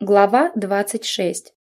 Глава 26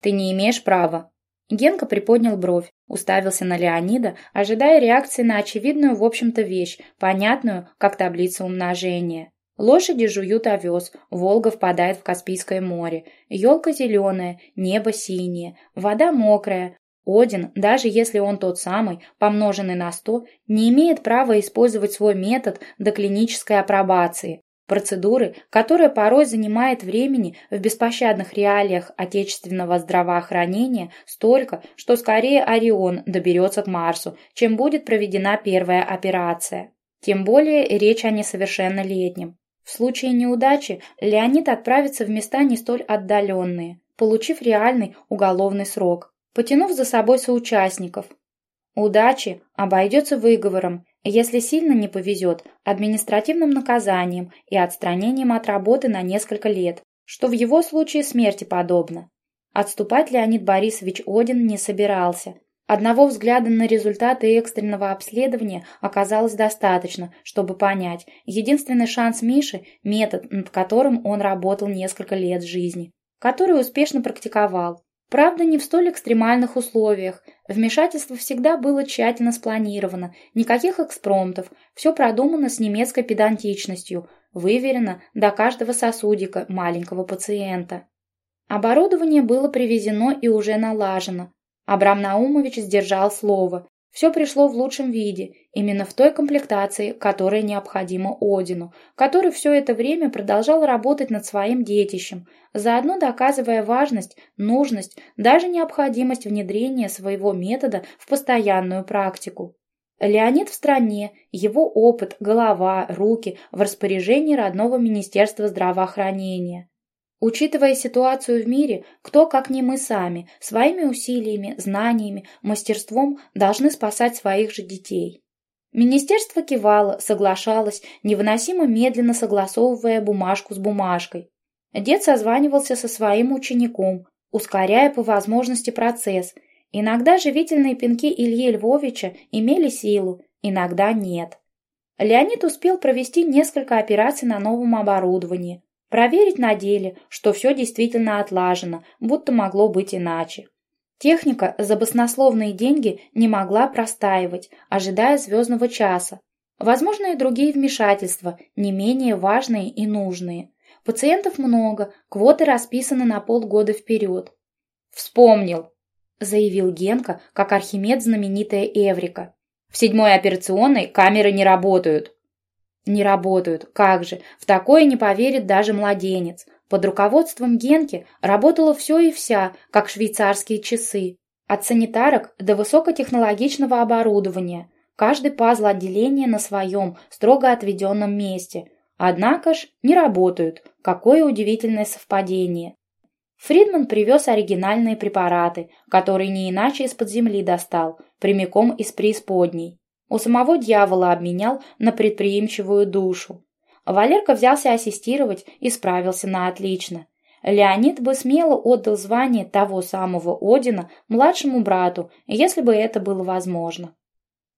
«Ты не имеешь права». Генка приподнял бровь, уставился на Леонида, ожидая реакции на очевидную, в общем-то, вещь, понятную, как таблица умножения. Лошади жуют овес, Волга впадает в Каспийское море, елка зеленая, небо синее, вода мокрая. Один, даже если он тот самый, помноженный на сто, не имеет права использовать свой метод до клинической апробации, Процедуры, которая порой занимает времени в беспощадных реалиях отечественного здравоохранения столько, что скорее Орион доберется к Марсу, чем будет проведена первая операция. Тем более речь о несовершеннолетнем. В случае неудачи Леонид отправится в места не столь отдаленные, получив реальный уголовный срок, потянув за собой соучастников. Удачи обойдется выговором если сильно не повезет, административным наказанием и отстранением от работы на несколько лет, что в его случае смерти подобно. Отступать Леонид Борисович Один не собирался. Одного взгляда на результаты экстренного обследования оказалось достаточно, чтобы понять, единственный шанс Миши – метод, над которым он работал несколько лет жизни, который успешно практиковал, Правда, не в столь экстремальных условиях. Вмешательство всегда было тщательно спланировано, никаких экспромтов, все продумано с немецкой педантичностью, выверено до каждого сосудика маленького пациента. Оборудование было привезено и уже налажено. Абрам Наумович сдержал слово, все пришло в лучшем виде, именно в той комплектации, которая необходима Одину, который все это время продолжал работать над своим детищем, заодно доказывая важность, нужность, даже необходимость внедрения своего метода в постоянную практику. Леонид в стране, его опыт, голова, руки в распоряжении родного Министерства здравоохранения. Учитывая ситуацию в мире, кто, как не мы сами, своими усилиями, знаниями, мастерством должны спасать своих же детей. Министерство кивало, соглашалось, невыносимо медленно согласовывая бумажку с бумажкой. Дед созванивался со своим учеником, ускоряя по возможности процесс. Иногда живительные пинки Ильи Львовича имели силу, иногда нет. Леонид успел провести несколько операций на новом оборудовании, Проверить на деле, что все действительно отлажено, будто могло быть иначе. Техника за баснословные деньги не могла простаивать, ожидая звездного часа. Возможно, и другие вмешательства, не менее важные и нужные. Пациентов много, квоты расписаны на полгода вперед. «Вспомнил», — заявил Генка, как Архимед знаменитая Эврика. «В седьмой операционной камеры не работают». Не работают. Как же? В такое не поверит даже младенец. Под руководством Генки работало все и вся, как швейцарские часы. От санитарок до высокотехнологичного оборудования. Каждый пазл отделения на своем, строго отведенном месте. Однако ж не работают. Какое удивительное совпадение. Фридман привез оригинальные препараты, которые не иначе из-под земли достал, прямиком из преисподней. У самого дьявола обменял на предприимчивую душу. Валерка взялся ассистировать и справился на отлично. Леонид бы смело отдал звание того самого Одина младшему брату, если бы это было возможно.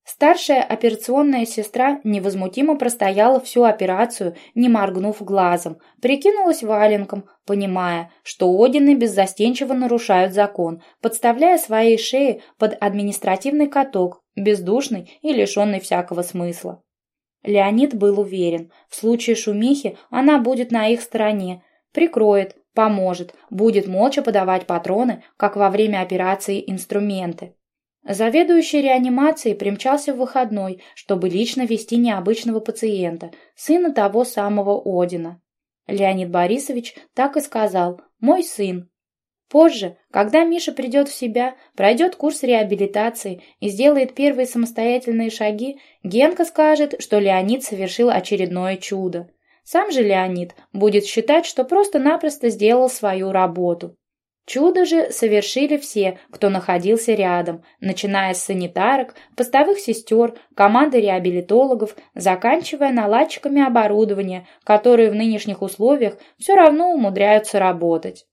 Старшая операционная сестра невозмутимо простояла всю операцию, не моргнув глазом, прикинулась валенком, понимая, что Одины беззастенчиво нарушают закон, подставляя свои шеи под административный каток, бездушный и лишенный всякого смысла. Леонид был уверен, в случае шумихи она будет на их стороне, прикроет, поможет, будет молча подавать патроны, как во время операции инструменты. Заведующий реанимацией примчался в выходной, чтобы лично вести необычного пациента, сына того самого Одина. Леонид Борисович так и сказал «мой сын». Позже, когда Миша придет в себя, пройдет курс реабилитации и сделает первые самостоятельные шаги, Генка скажет, что Леонид совершил очередное чудо. Сам же Леонид будет считать, что просто-напросто сделал свою работу. Чудо же совершили все, кто находился рядом, начиная с санитарок, постовых сестер, команды реабилитологов, заканчивая наладчиками оборудования, которые в нынешних условиях все равно умудряются работать.